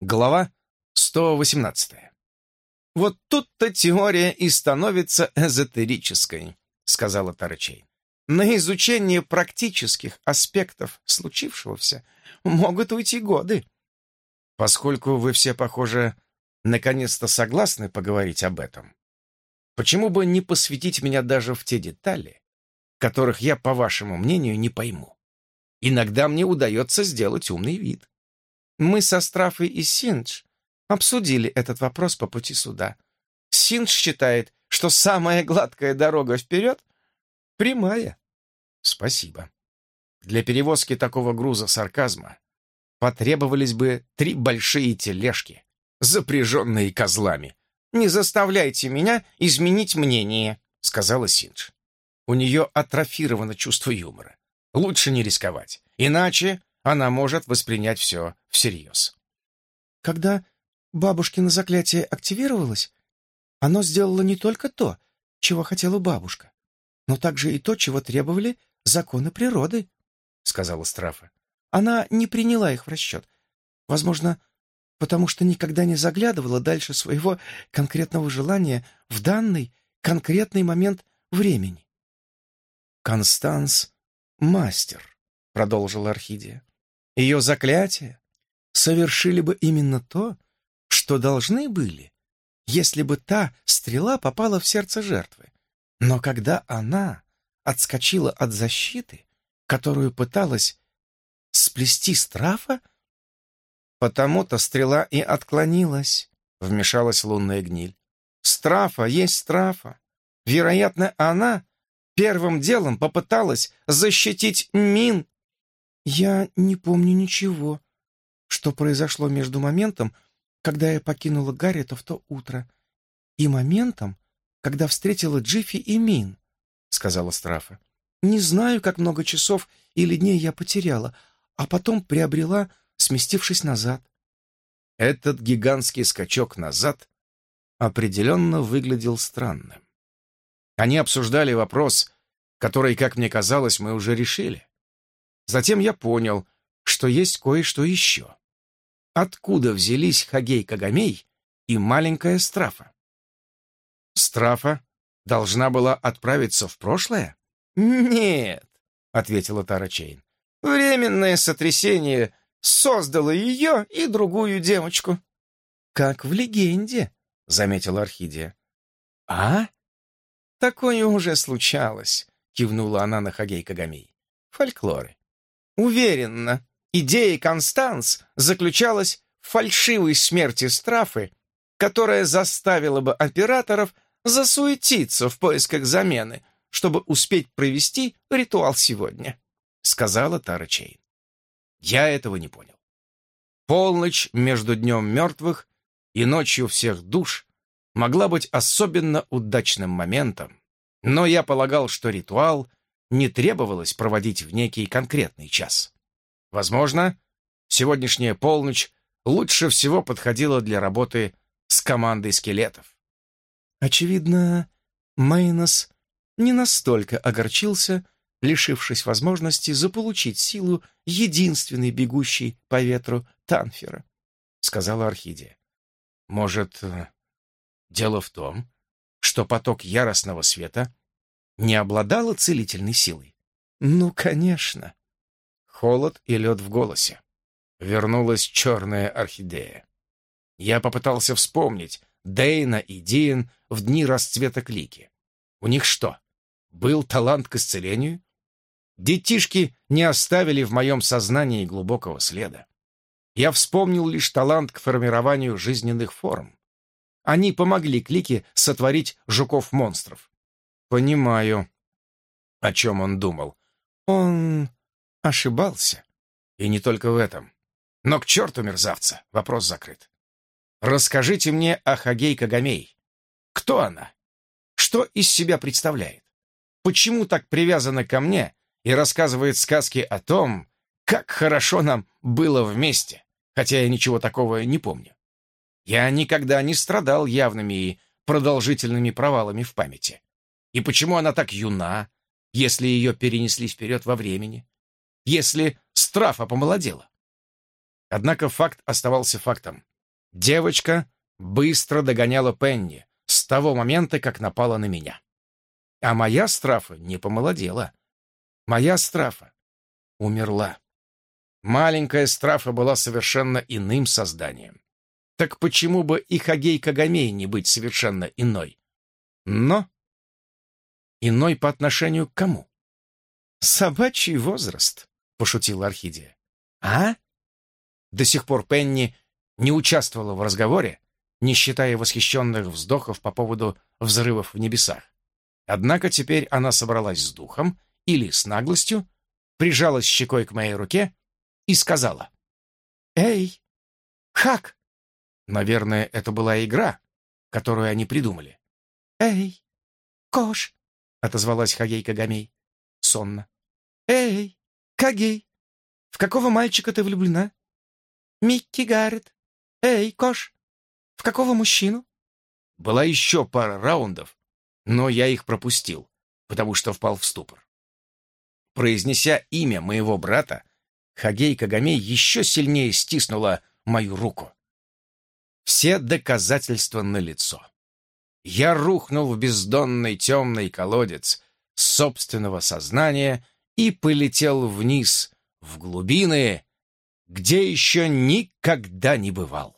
Глава 118. «Вот тут-то теория и становится эзотерической», — сказала Тарчей. «На изучение практических аспектов случившегося могут уйти годы». Поскольку вы все, похоже, наконец-то согласны поговорить об этом, почему бы не посвятить меня даже в те детали, которых я, по вашему мнению, не пойму? Иногда мне удается сделать умный вид. Мы со Страфой и Синдж обсудили этот вопрос по пути сюда. Синдж считает, что самая гладкая дорога вперед — прямая. Спасибо. Для перевозки такого груза сарказма потребовались бы три большие тележки, запряженные козлами. «Не заставляйте меня изменить мнение», — сказала Синдж. У нее атрофировано чувство юмора. Лучше не рисковать, иначе она может воспринять все всерьез. Когда бабушкино заклятие активировалось, оно сделало не только то, чего хотела бабушка, но также и то, чего требовали законы природы, — сказала Страфа. Она не приняла их в расчет. Возможно, потому что никогда не заглядывала дальше своего конкретного желания в данный конкретный момент времени. «Констанс — мастер», — продолжила Орхидия. Ее заклятия совершили бы именно то, что должны были, если бы та стрела попала в сердце жертвы. Но когда она отскочила от защиты, которую пыталась сплести страфа, потому-то стрела и отклонилась, вмешалась лунная гниль. Страфа есть страфа. Вероятно, она первым делом попыталась защитить Мин я не помню ничего, что произошло между моментом, когда я покинула Гарриета в то утро, и моментом, когда встретила Джиффи и Мин, — сказала Страфа. Не знаю, как много часов или дней я потеряла, а потом приобрела, сместившись назад. Этот гигантский скачок назад определенно выглядел странным. Они обсуждали вопрос, который, как мне казалось, мы уже решили. Затем я понял, что есть кое-что еще. Откуда взялись Хагей Кагамей и маленькая Страфа? Страфа должна была отправиться в прошлое? «Нет», — ответила Тара Чейн. «Временное сотрясение создало ее и другую девочку». «Как в легенде», — заметила Орхидея. «А? Такое уже случалось», — кивнула она на Хагей Кагамей. «Фольклоры. Уверенно, идея Констанс заключалась в фальшивой смерти Страфы, которая заставила бы операторов засуетиться в поисках замены, чтобы успеть провести ритуал сегодня», — сказала Тара Чейн. Я этого не понял. Полночь между днем мертвых и ночью всех душ могла быть особенно удачным моментом, но я полагал, что ритуал не требовалось проводить в некий конкретный час. Возможно, сегодняшняя полночь лучше всего подходила для работы с командой скелетов. Очевидно, Мейнос не настолько огорчился, лишившись возможности заполучить силу единственной бегущей по ветру Танфера, — сказала Орхидия. Может, э, дело в том, что поток яростного света не обладала целительной силой? Ну, конечно. Холод и лед в голосе. Вернулась черная орхидея. Я попытался вспомнить Дейна и Диен в дни расцвета клики. У них что, был талант к исцелению? Детишки не оставили в моем сознании глубокого следа. Я вспомнил лишь талант к формированию жизненных форм. Они помогли Клике сотворить жуков-монстров. Понимаю, о чем он думал. Он ошибался. И не только в этом. Но к черту мерзавца, вопрос закрыт. Расскажите мне о Хагей Кагамей. Кто она? Что из себя представляет? Почему так привязана ко мне и рассказывает сказки о том, как хорошо нам было вместе, хотя я ничего такого не помню? Я никогда не страдал явными и продолжительными провалами в памяти. И почему она так юна, если ее перенесли вперед во времени? Если Страфа помолодела? Однако факт оставался фактом. Девочка быстро догоняла Пенни с того момента, как напала на меня. А моя страфа не помолодела. Моя страфа умерла. Маленькая страфа была совершенно иным созданием. Так почему бы и Хагей Кагамей не быть совершенно иной? Но иной по отношению к кому? «Собачий возраст», — пошутила Орхидия. «А?» До сих пор Пенни не участвовала в разговоре, не считая восхищенных вздохов по поводу взрывов в небесах. Однако теперь она собралась с духом или с наглостью, прижалась щекой к моей руке и сказала. «Эй, Хак!» Наверное, это была игра, которую они придумали. «Эй, Кош!» — отозвалась Хагей Кагамей сонно. «Эй, Кагей, в какого мальчика ты влюблена?» «Микки Гаррет. Эй, Кош, в какого мужчину?» Была еще пара раундов, но я их пропустил, потому что впал в ступор. Произнеся имя моего брата, Хагей Кагамей еще сильнее стиснула мою руку. Все доказательства налицо. Я рухнул в бездонный темный колодец собственного сознания и полетел вниз, в глубины, где еще никогда не бывал.